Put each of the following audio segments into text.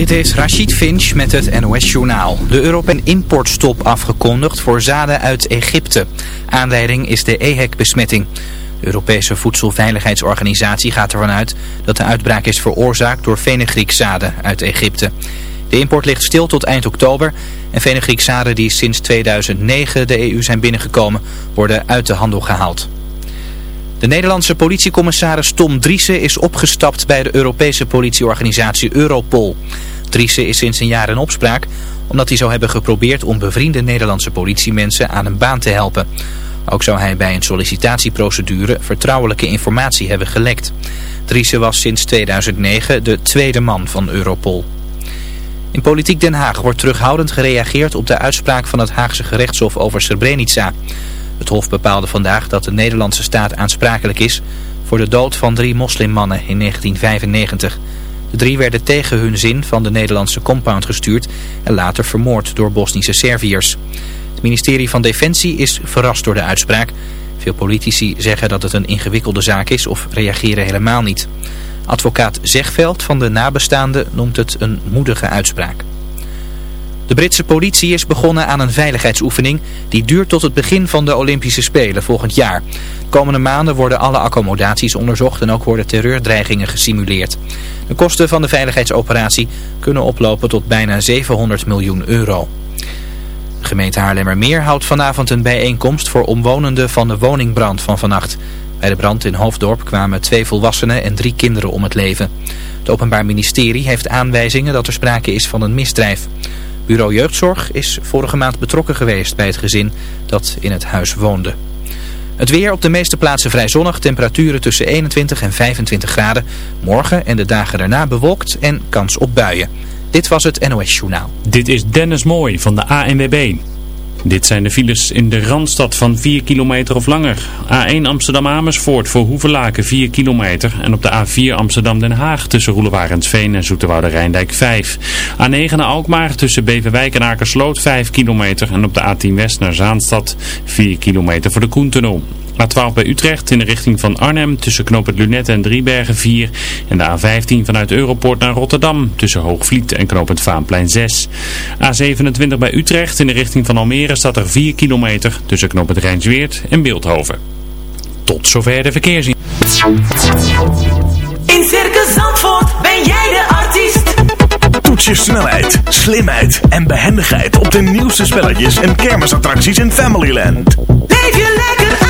Dit is Rachid Finch met het NOS-journaal. De Europese importstop afgekondigd voor zaden uit Egypte. Aanleiding is de EHEC-besmetting. De Europese Voedselveiligheidsorganisatie gaat ervan uit dat de uitbraak is veroorzaakt door fenugreekzaden uit Egypte. De import ligt stil tot eind oktober en fenugreekzaden die sinds 2009 de EU zijn binnengekomen worden uit de handel gehaald. De Nederlandse politiecommissaris Tom Driessen is opgestapt bij de Europese politieorganisatie Europol. Driessen is sinds een jaar in opspraak omdat hij zou hebben geprobeerd om bevriende Nederlandse politiemensen aan een baan te helpen. Ook zou hij bij een sollicitatieprocedure vertrouwelijke informatie hebben gelekt. Driessen was sinds 2009 de tweede man van Europol. In Politiek Den Haag wordt terughoudend gereageerd op de uitspraak van het Haagse gerechtshof over Srebrenica. Het hof bepaalde vandaag dat de Nederlandse staat aansprakelijk is voor de dood van drie moslimmannen in 1995. De drie werden tegen hun zin van de Nederlandse compound gestuurd en later vermoord door Bosnische Serviërs. Het ministerie van Defensie is verrast door de uitspraak. Veel politici zeggen dat het een ingewikkelde zaak is of reageren helemaal niet. Advocaat Zegveld van de nabestaanden noemt het een moedige uitspraak. De Britse politie is begonnen aan een veiligheidsoefening die duurt tot het begin van de Olympische Spelen volgend jaar. De komende maanden worden alle accommodaties onderzocht en ook worden terreurdreigingen gesimuleerd. De kosten van de veiligheidsoperatie kunnen oplopen tot bijna 700 miljoen euro. De gemeente Haarlemmermeer houdt vanavond een bijeenkomst voor omwonenden van de woningbrand van vannacht. Bij de brand in Hoofddorp kwamen twee volwassenen en drie kinderen om het leven. Het Openbaar Ministerie heeft aanwijzingen dat er sprake is van een misdrijf. Bureau Jeugdzorg is vorige maand betrokken geweest bij het gezin dat in het huis woonde. Het weer op de meeste plaatsen vrij zonnig, temperaturen tussen 21 en 25 graden. Morgen en de dagen daarna bewolkt en kans op buien. Dit was het NOS Journaal. Dit is Dennis Mooi van de ANWB. Dit zijn de files in de Randstad van 4 kilometer of langer. A1 Amsterdam-Amersfoort voor Hoevelaken 4 kilometer. En op de A4 Amsterdam-Den Haag tussen Roelewarensveen en Zoeterwoude-Rijndijk 5. A9 naar Alkmaar tussen Beverwijk en Akersloot 5 kilometer. En op de A10 West naar Zaanstad 4 kilometer voor de Koentunnel. A12 bij Utrecht in de richting van Arnhem tussen Knoop Lunet en Driebergen 4. En de A15 vanuit Europort naar Rotterdam tussen Hoogvliet en Knoop Vaanplein 6. A27 bij Utrecht in de richting van Almere staat er 4 kilometer tussen Knoop het Rijnsweert en Beeldhoven. Tot zover de verkeersin. In Circus Zandvoort ben jij de artiest. Toets je snelheid, slimheid en behendigheid op de nieuwste spelletjes en kermisattracties in Familyland. Leef je lekker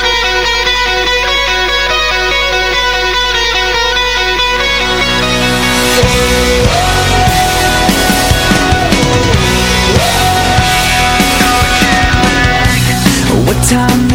time.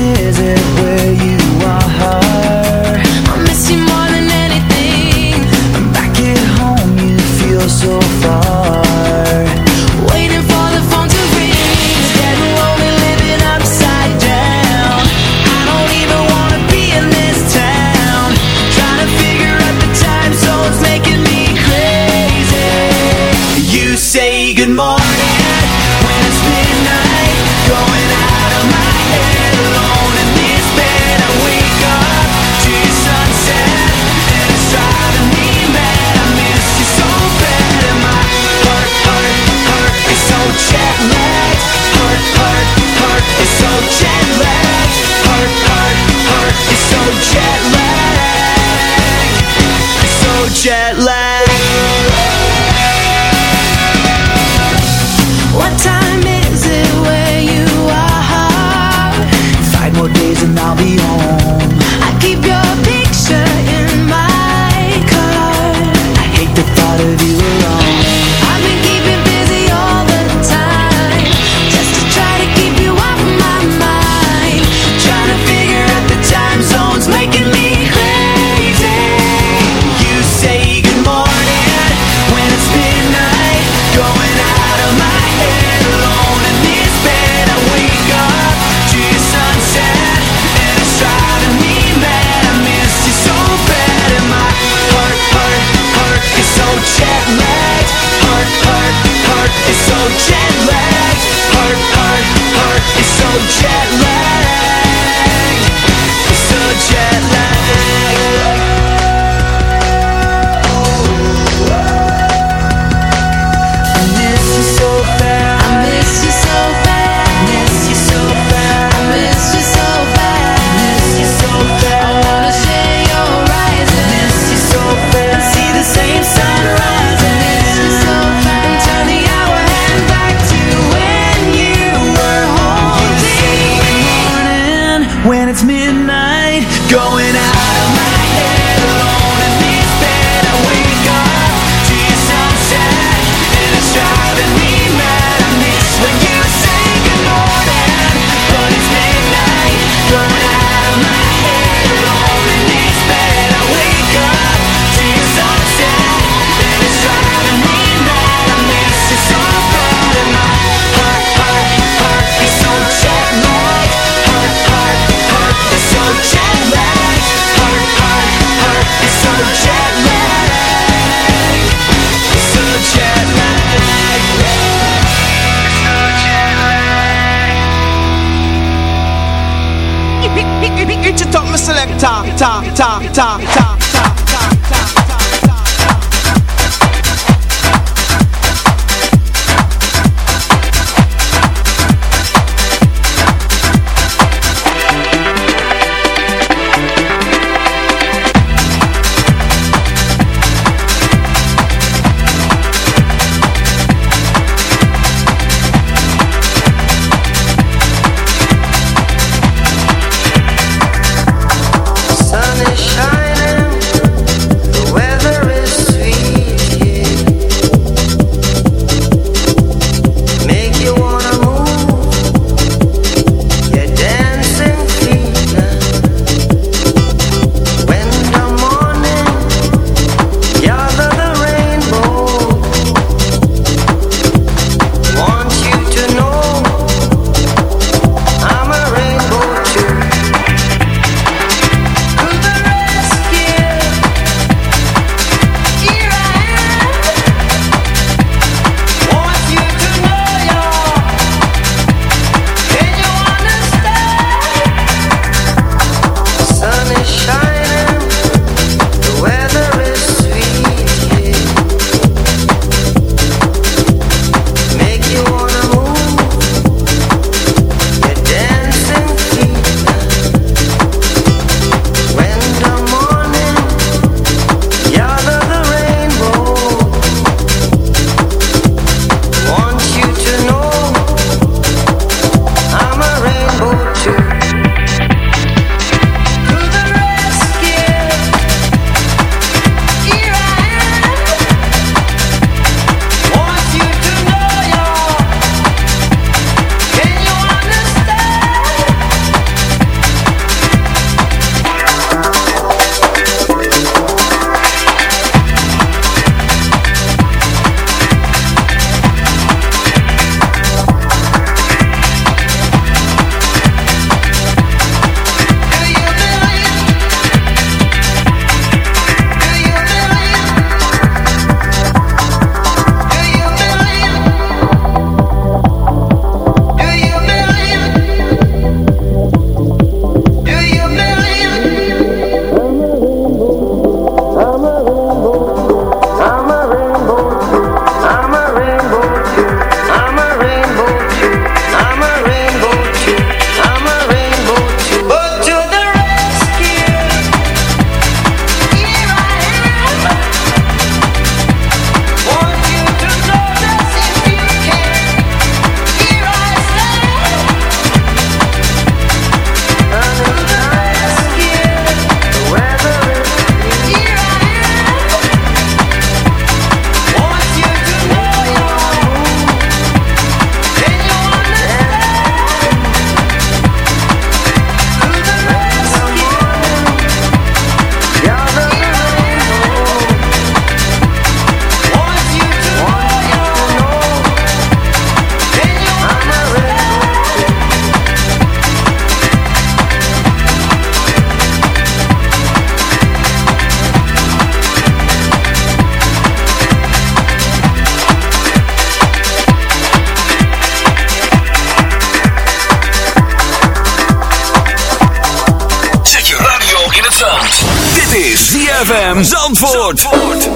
ZFM Zandvoort.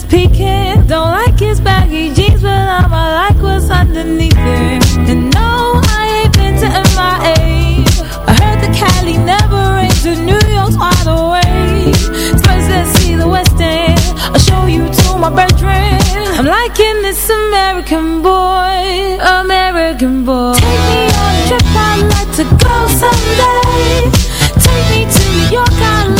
is peeking. Don't like his baggy jeans, but I'ma like what's underneath it. And no, I ain't been to MIA. I heard the Cali never rains, and New York's wide awake. First, let's see the West End. I'll show you to my bedroom. I'm liking this American boy, American boy. Take me on a trip, I'd like to go someday. Take me to New York, I'd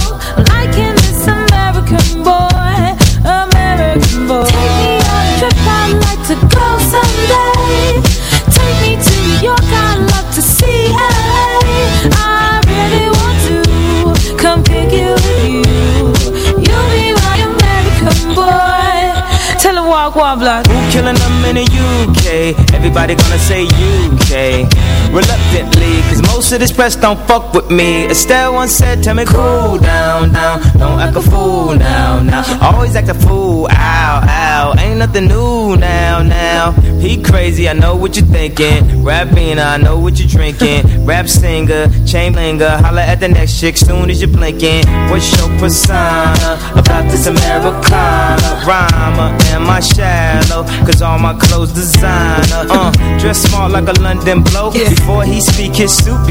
block. Who killing them in the UK? Everybody gonna say UK. Reluctantly most of this press don't fuck with me. Estelle once said, tell me cool down, down. Don't act a fool now, now. Always act a fool, ow, ow. Ain't nothing new now, now. He crazy, I know what you're thinking. Rapping, I know what you're drinking. Rap singer, chain linger. Holla at the next chick soon as you're blinking. What's your persona about this Americana? Rhymer, am I shallow? Cause all my clothes designer. Uh, dress smart like a London bloke. Before he speak, his suit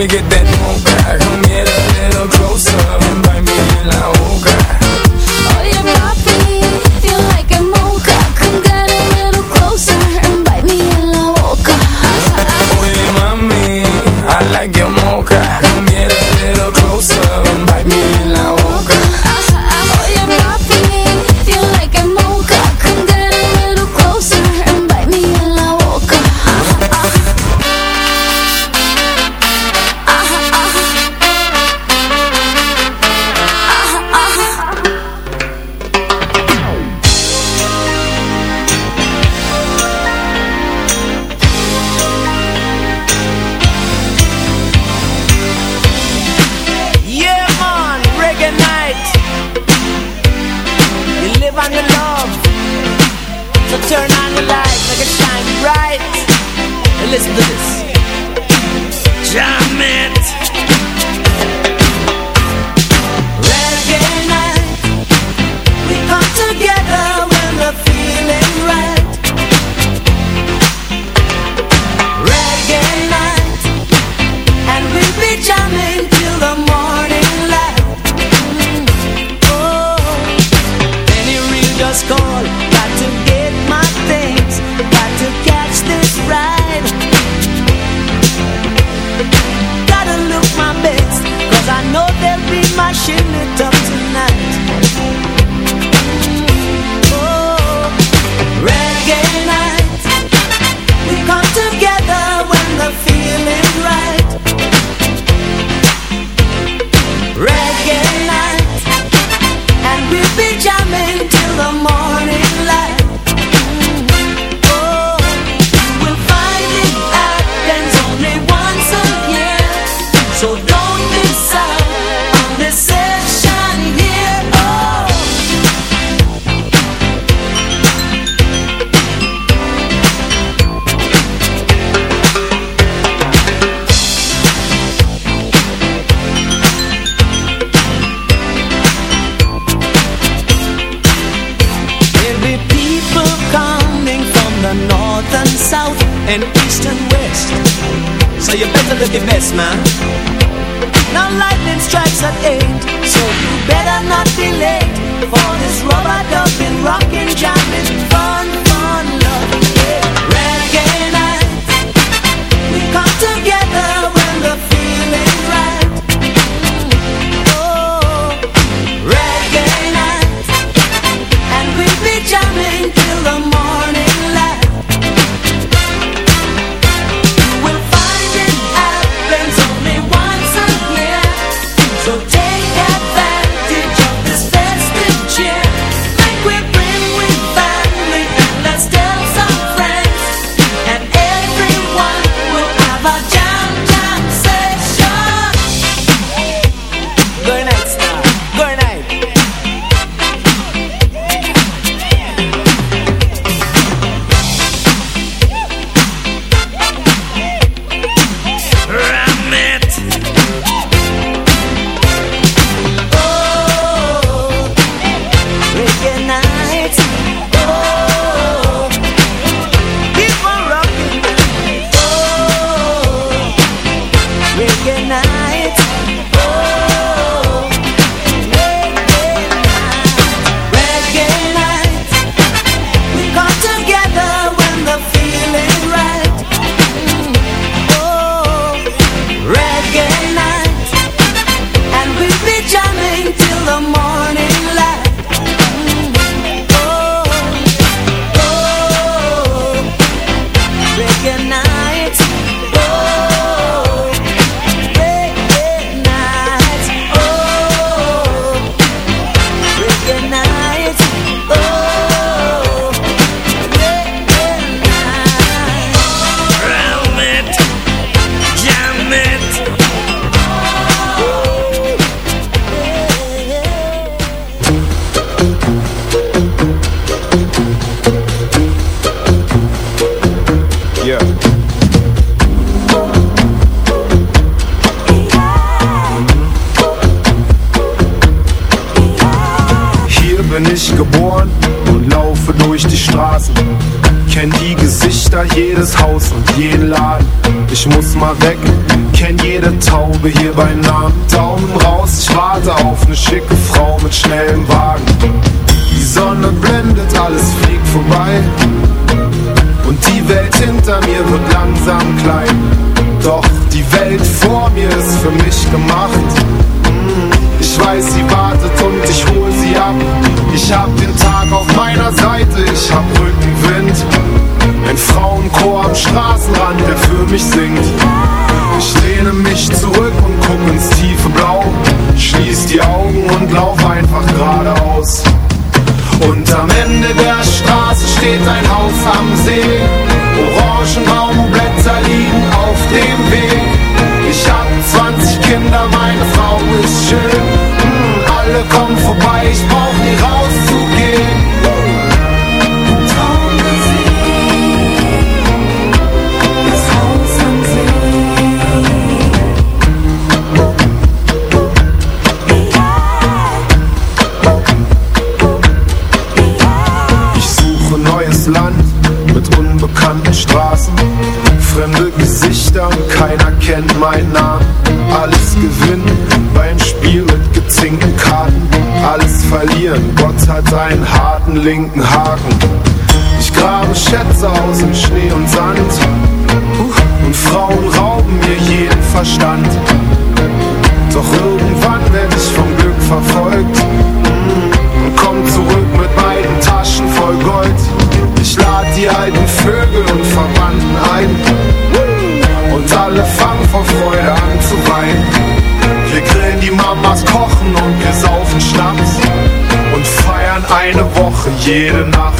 me get that iedere nacht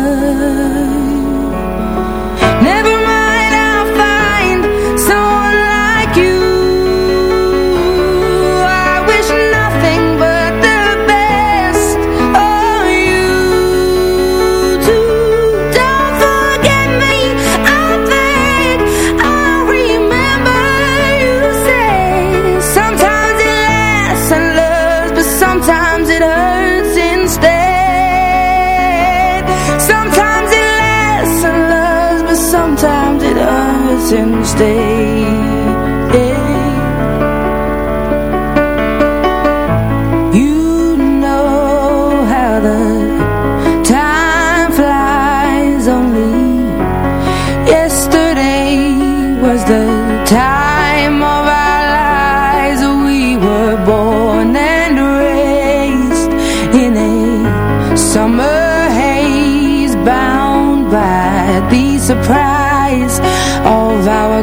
mountains they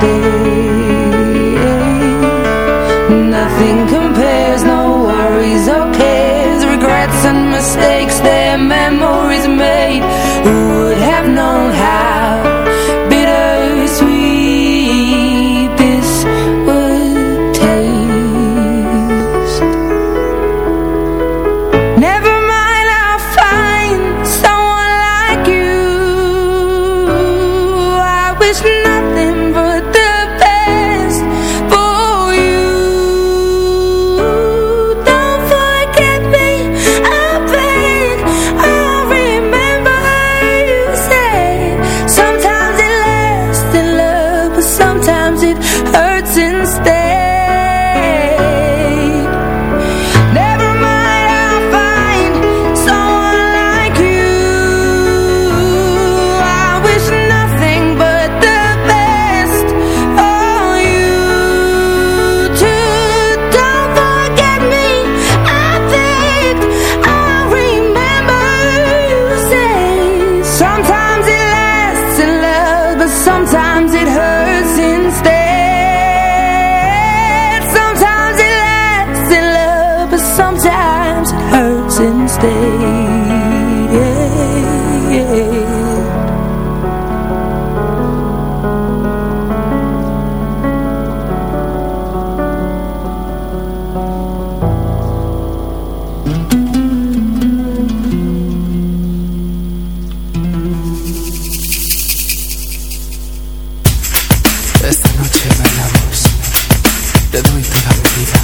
stay Esta noche bailamos, te doy toda mi vida.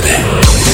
City.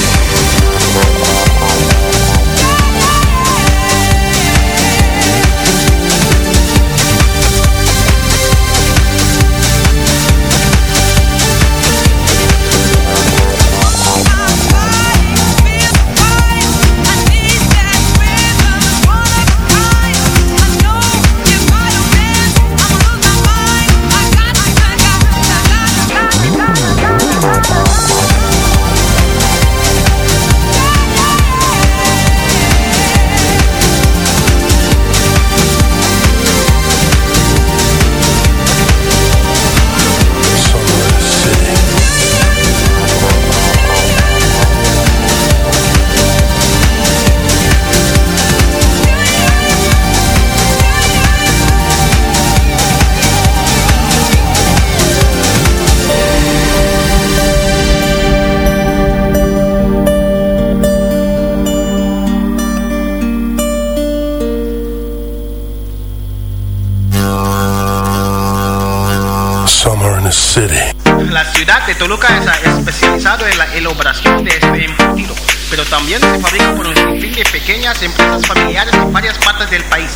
Del país.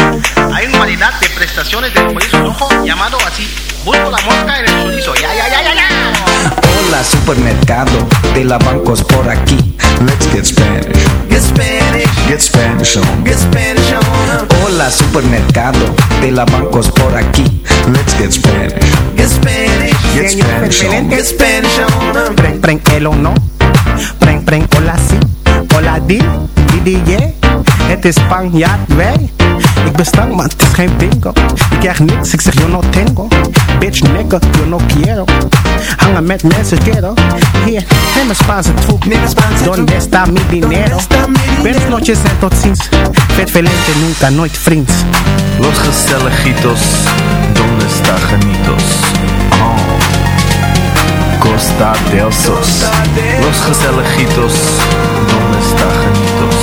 Hay una variedad de prestaciones del chorizo rojo llamado así. Busco la mosca en el chorizo. Ya, ya, ya, ya, ya. Hola supermercado de la bancos por aquí. Let's get Spanish. Get Spanish. Get Spanish on. Get Spanish on. Hola supermercado de la bancos por aquí. Let's get Spanish. Get Spanish. Get Spanish on. Get Spanish on. Preng, preng, el o no. Preng, preng, hola si. Hola di, di, di, yeah. Het is Spanjaard, wij. Ik ben stank, maar het is geen bingo. Ik krijg niks, ik zeg yo no tengo. Bitch, nigga, yo no quiero. Hangen met mensen, quiero. Hier, neem een Spaanse troep. Donde está mi dinero? Buenas noches en tot ziens. Vet velente, nunca, nooit vriends. Los gezelligitos, donde está genitos? Oh. Costa del Sos. Los gezelligitos, donde está genitos?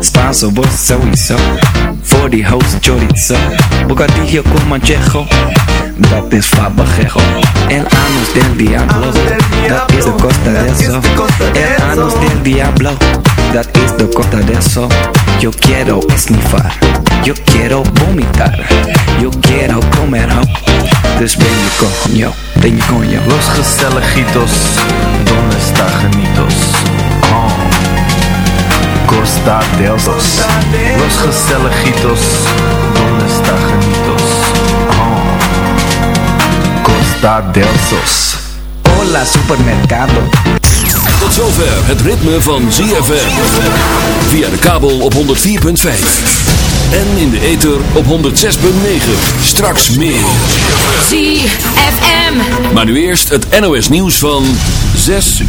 Spanso, vos sowieso. Voor die host chorizo. Bocadillo con manchejo. Dat is fabajejo. El anus del diablo. Dat is de costa de eso. El anus del diablo. Dat is de costa de eso. Yo quiero esnifar. Yo quiero vomitar. Yo quiero comer ho. Dus ben je coño. Ben je coño. Los gezelligitos, donde está genitos? Oh. Costa del Sos. Los gezelligitos, donde está genitos? Oh. Costa del Sos. Hola supermercado. Tot zover het ritme van ZFM. Via de kabel op 104.5. En in de ether op 106.9. Straks meer. ZFM. Maar nu eerst het NOS nieuws van 6 uur.